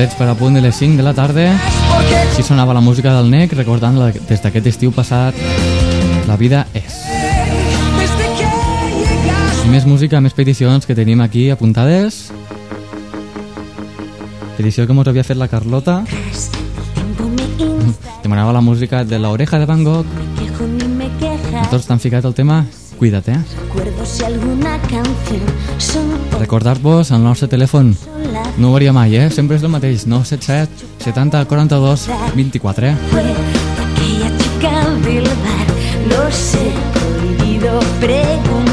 T: Minutets per a punt de les 5 de la tarda, així sonava la música del NEC, recordant la, des d'aquest estiu passat La vida és. Més música, més peticions que tenim aquí apuntades. Petició que mos havia fet la Carlota. Demanava la música de La oreja de Van Gogh.
G: Queja.
T: Tots t'han ficat el tema Cuida't, eh? Recordar-vos el nostre telèfon. No ho varia mai, eh? Sempre és el mateix. 977 70 42 24, eh?
G: aquella chica del bar. Lo sé, prohibido preguntar.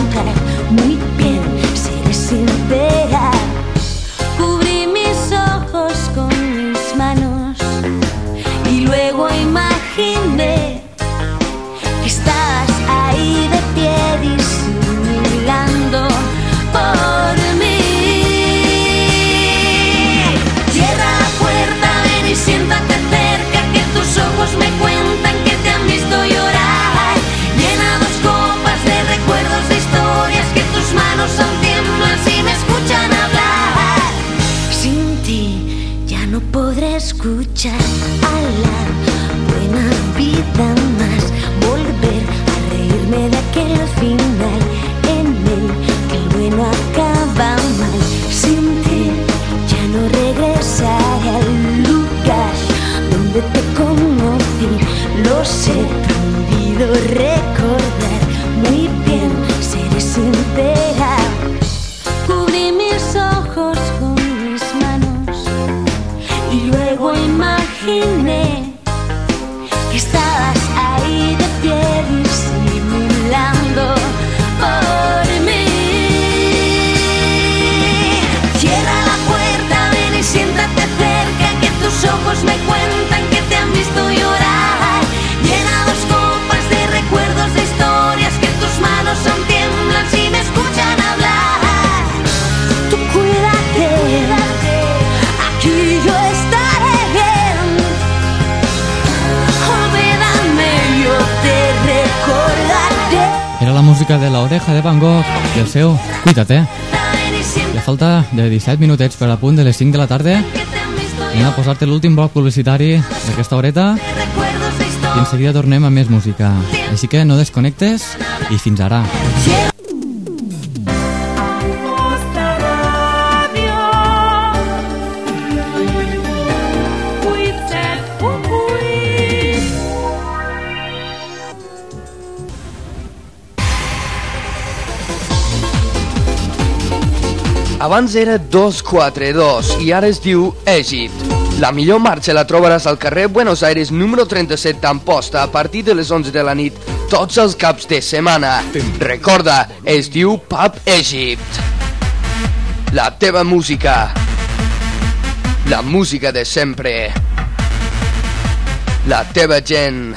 G: A la buena vida más. Volver a reírme de aquel final en el que el bueno acaba mal. Sin ti ya no regresaré al lugar donde te conocí. Lo sé, prohibido recordar.
A: Música de la oreja de Van Gogh i el seu Cuídate. I a falta de 17 minutets per a punt de les 5 de la tarda, anem a posar-te l'últim bloc publicitari d'aquesta horeta i en seguida tornem amb més música. Així que no desconnectes i fins ara.
U: Abans era 242 i ara es diu Ègip. La millor marxa la trobaràs al carrer Buenos Aires número 37 d'Amposta a partir de les 11 de la nit tots els caps de setmana. Recorda, es diu Pub Ègip. La teva música. La música de sempre. La teva gent.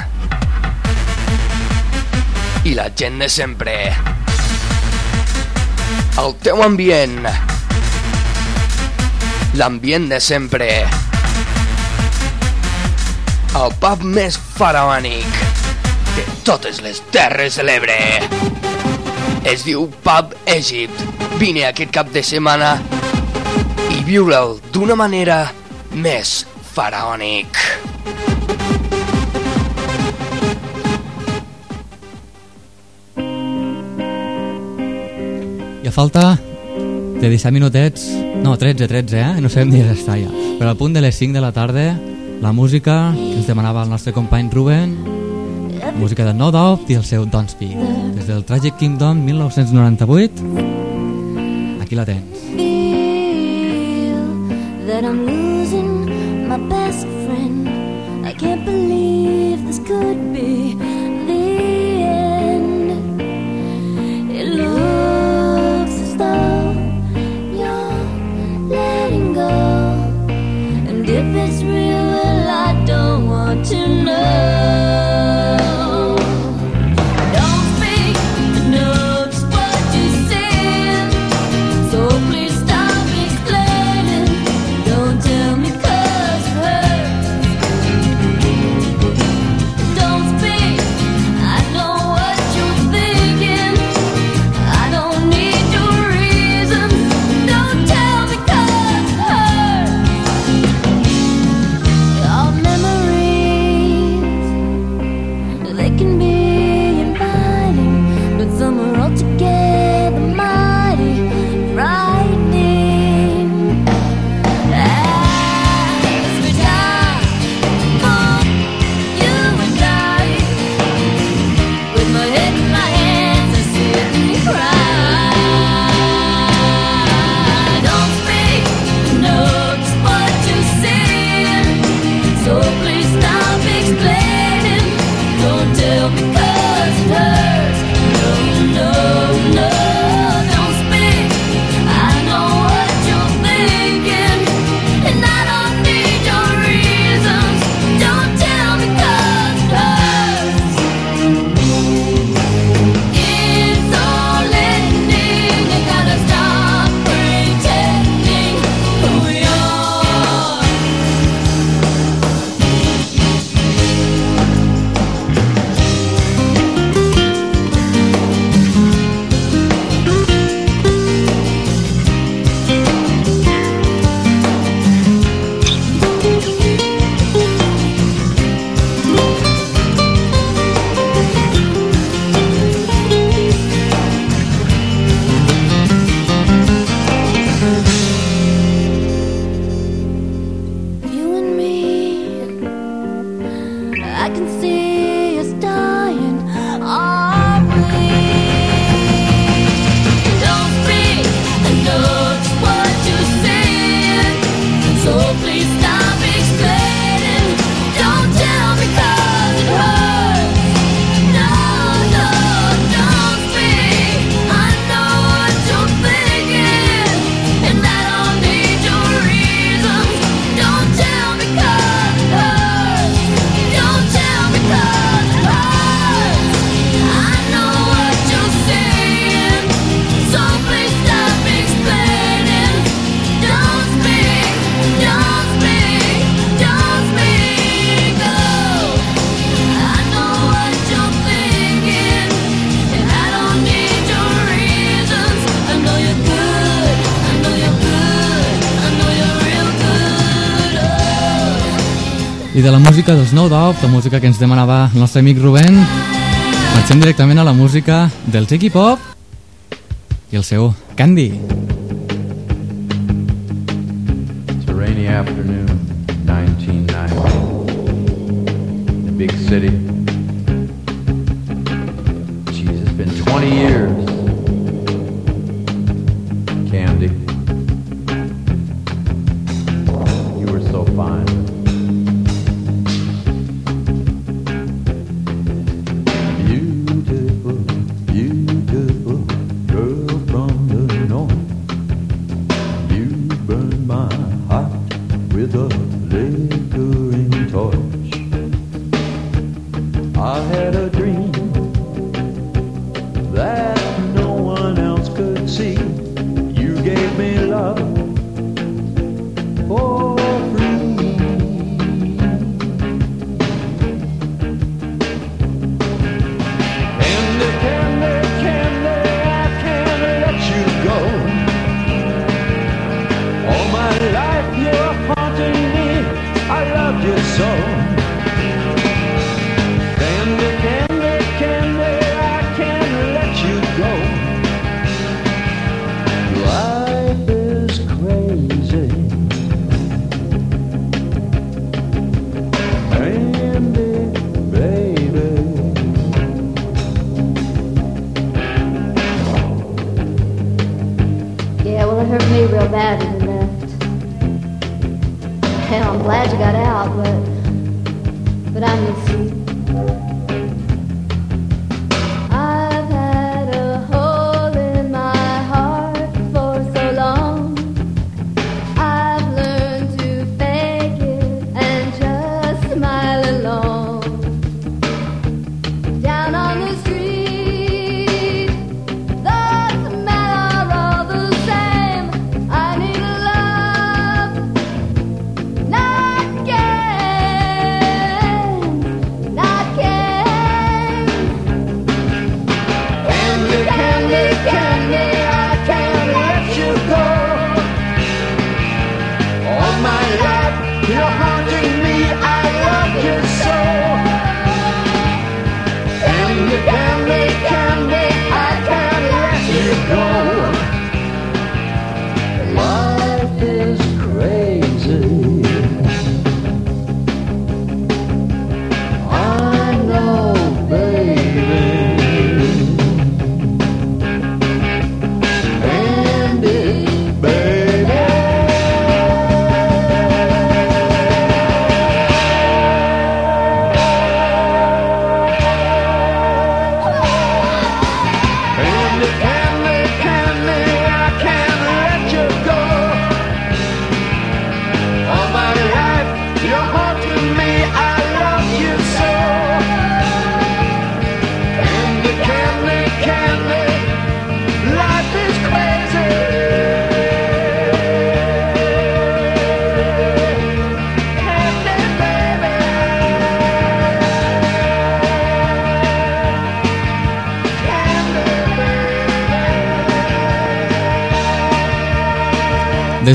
U: I la gent de sempre. El teu ambient. L'ambient de sempre. El pub més faraònic de totes les terres de l'Ebre. Es diu Pub Ègip. Vine aquest cap de setmana i viure'l d'una manera més faraònic.
A: I a falta de 17 minutets, no, 13, 13, eh? No sabem ni està ja. Però al punt de les 5 de la tarda, la música que ens demanava el nostre company Ruben, música de No Doubt i el seu Don't Speak. Des del Tragic Kingdom 1998, aquí la tens.
G: that I'm losing my best friend. I can't believe this could be if it's real, well, I don't want to know. I
A: de la música dels Snow Dog, la música que ens demanava el nostre amic Rubén, marxem directament a la música del Tiki Pop i el seu Candy.
V: It's a rainy afternoon, 1990. The big city.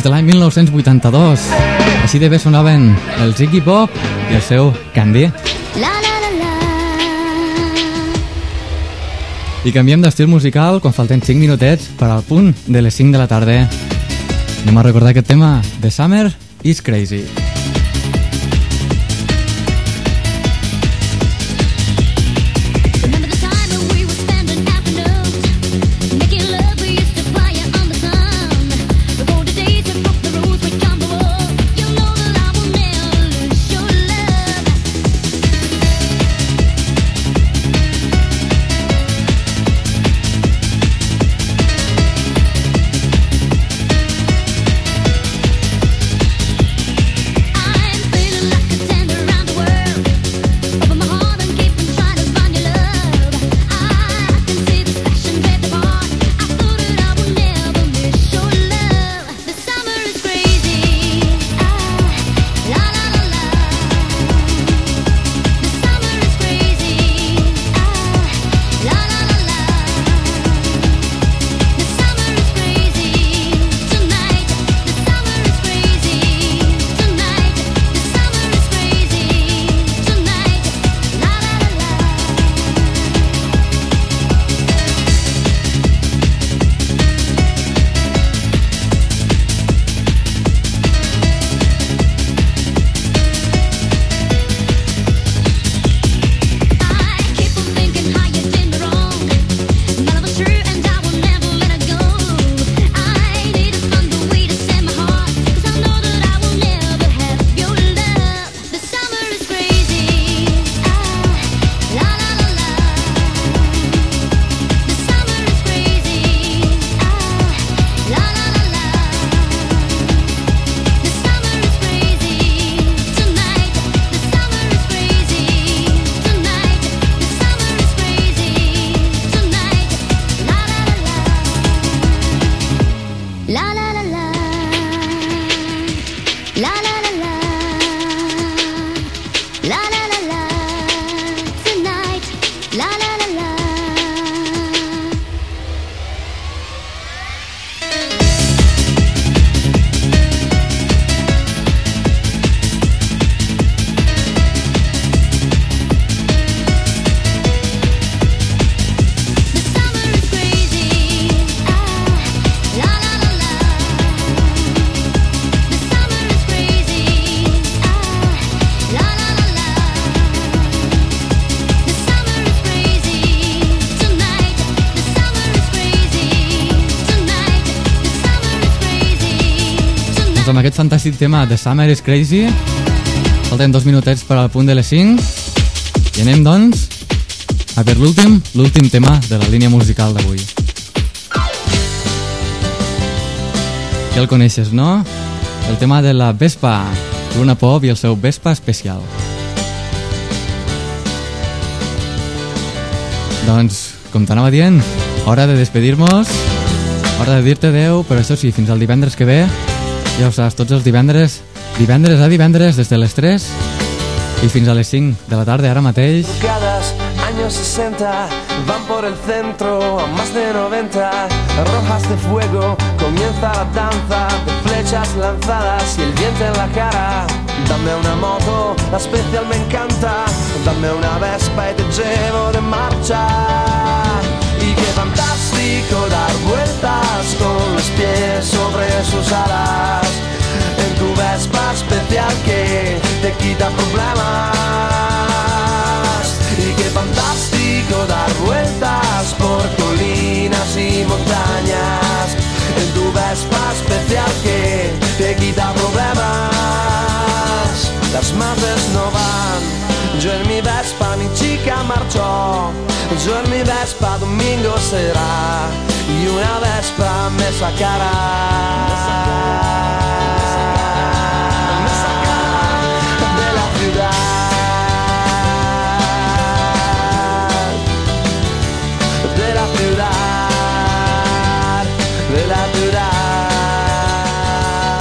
A: de l'any 1982. Així de bé sonaven el Ziggy Pop i el seu Candy. I canviem d'estil musical quan falten 5 minutets per al punt de les 5 de la tarda. Anem a recordar aquest tema de Summer is Crazy. Fantàstic tema de Summer is Crazy falten dos minutets per al punt de les 5 i anem doncs a per l'últim l'últim tema de la línia musical d'avui. Ja el coneixes, no? El tema de la Vespa, Luna Pop i el seu Vespa especial. Doncs, com t'anava dient, hora de despedir-nos, hora de dir-te adeu, però això sí, fins al divendres que ve, ja ho saps, tots els divendres, divendres a divendres, des de les 3 i fins a les 5 de la tarda, ara mateix.
T: Décadas, años 60, van por el centro a más de 90, rojas de la danza de flechas. Dame una moto, la especial me encanta, dame una Vespa y te llevo de marcha. Fantástico dar vueltas con los pies sobre sus alas. En tu Vespa especial que te quita problemas. Y qué fantástico dar vueltas por colinas y montañas. En tu Vespa especial que te quita problemas. Las madres no van. Mi Vespa. Yo en mi Vespa, domingo será. Y una Vespa me sacará.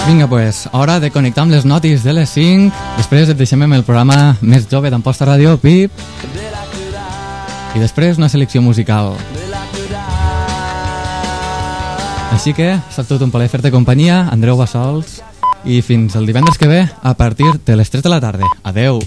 A: Vinga, pues, hora de connectar amb les notis de les 5. Després et deixem amb el programa més jove d'Amposta Ràdio, Pip. I després una selecció musical. Així que ha estat tot un plaer fer-te companyia, Andreu Bassols, i fins el divendres que ve a partir de les 3 de la tarda. Adeu!